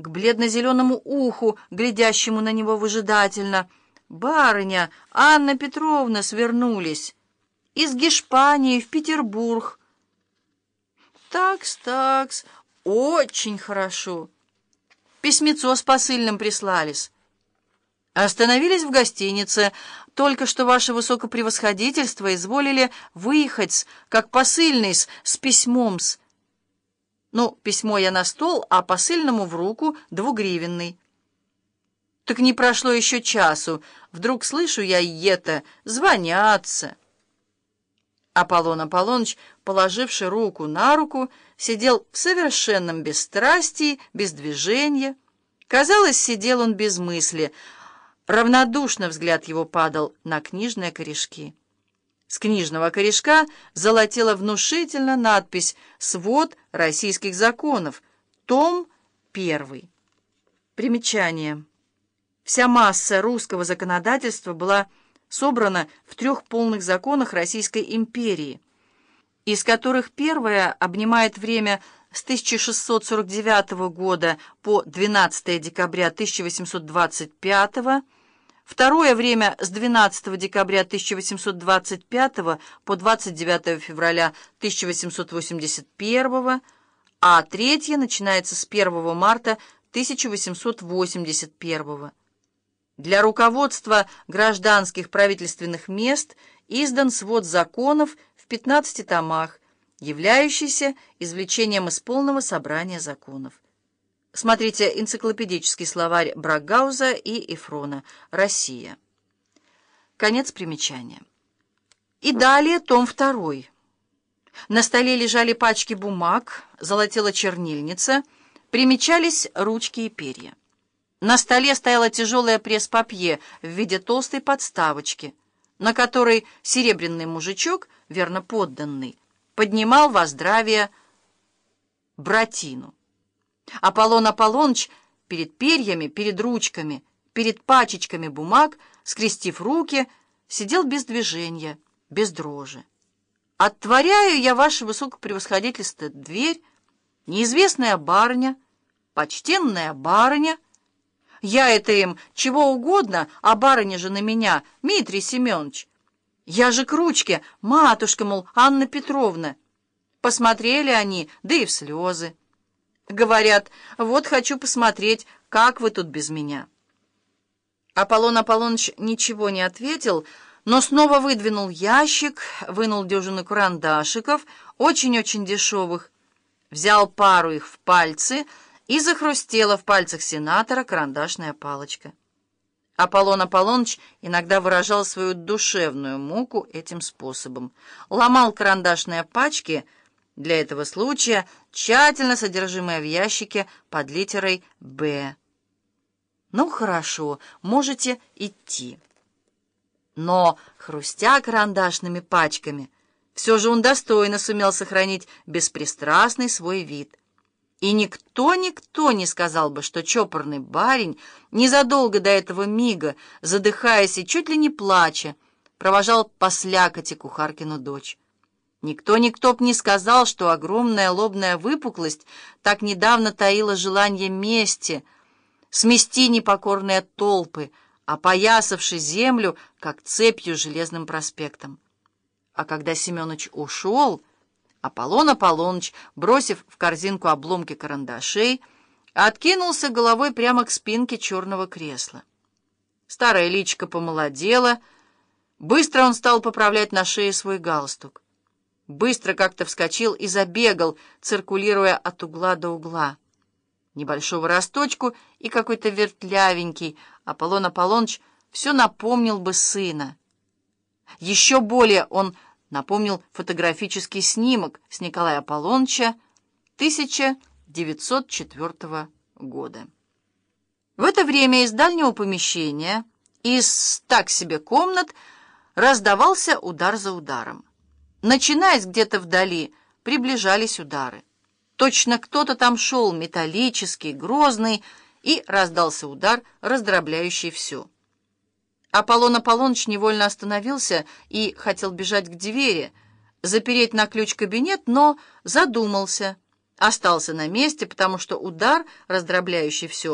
к бледно-зеленому уху, глядящему на него выжидательно. «Барыня, Анна Петровна свернулись. Из Гешпании в Петербург». «Такс, такс, очень хорошо. Письмецо с посыльным прислались». Остановились в гостинице. Только что ваше высокопревосходительство изволили выехать, как посыльный с, с письмом-с. Ну, письмо я на стол, а посыльному в руку двугривенный. Так не прошло еще часу. Вдруг слышу я это, звонятся. Аполлон Аполлоныч, положивший руку на руку, сидел в совершенном бесстрастии, без движения. Казалось, сидел он без мысли — Равнодушно взгляд его падал на книжные корешки. С книжного корешка золотела внушительно надпись «Свод российских законов», том 1. Примечание. Вся масса русского законодательства была собрана в трех полных законах Российской империи, из которых первое обнимает время с 1649 года по 12 декабря 1825 года, Второе время с 12 декабря 1825 по 29 февраля 1881, а третье начинается с 1 марта 1881. Для руководства гражданских правительственных мест издан свод законов в 15 томах, являющийся извлечением из полного собрания законов. Смотрите энциклопедический словарь Брагауза и Эфрона. Россия. Конец примечания. И далее том второй. На столе лежали пачки бумаг, золотела чернильница, примечались ручки и перья. На столе стояла тяжелая пресс-папье в виде толстой подставочки, на которой серебряный мужичок, верно подданный, поднимал во здравие братину. Аполлон Аполлоныч перед перьями, перед ручками, перед пачечками бумаг, скрестив руки, сидел без движения, без дрожи. «Отворяю я, ваше высокопревосходительство, дверь, неизвестная барыня, почтенная барыня. Я это им чего угодно, а барыня же на меня, Дмитрий Семенович. Я же к ручке, матушка, мол, Анна Петровна. Посмотрели они, да и в слезы. Говорят, вот хочу посмотреть, как вы тут без меня. Аполлон Аполлоныч ничего не ответил, но снова выдвинул ящик, вынул дюжину карандашиков, очень-очень дешевых, взял пару их в пальцы и захрустела в пальцах сенатора карандашная палочка. Аполлон Аполлоныч иногда выражал свою душевную муку этим способом. Ломал карандашные пачки — для этого случая тщательно содержимое в ящике под литерой «Б». «Ну, хорошо, можете идти». Но, хрустя карандашными пачками, все же он достойно сумел сохранить беспристрастный свой вид. И никто-никто не сказал бы, что чопорный барень незадолго до этого мига, задыхаясь и чуть ли не плача, провожал по слякоти кухаркину дочь. Никто-никто б не сказал, что огромная лобная выпуклость так недавно таила желание мести, смести непокорные толпы, опоясавши землю, как цепью железным проспектом. А когда Семенович ушел, Аполлон Аполлоныч, бросив в корзинку обломки карандашей, откинулся головой прямо к спинке черного кресла. Старая личка помолодела, быстро он стал поправлять на шее свой галстук быстро как-то вскочил и забегал, циркулируя от угла до угла. Небольшого росточку и какой-то вертлявенький Аполлон Аполлоныч все напомнил бы сына. Еще более он напомнил фотографический снимок с Николая Аполлоныча 1904 года. В это время из дальнего помещения, из так себе комнат, раздавался удар за ударом. Начинаясь где-то вдали, приближались удары. Точно кто-то там шел, металлический, грозный, и раздался удар, раздробляющий все. Аполлон Аполлоныч невольно остановился и хотел бежать к двери, запереть на ключ кабинет, но задумался, остался на месте, потому что удар, раздробляющий все,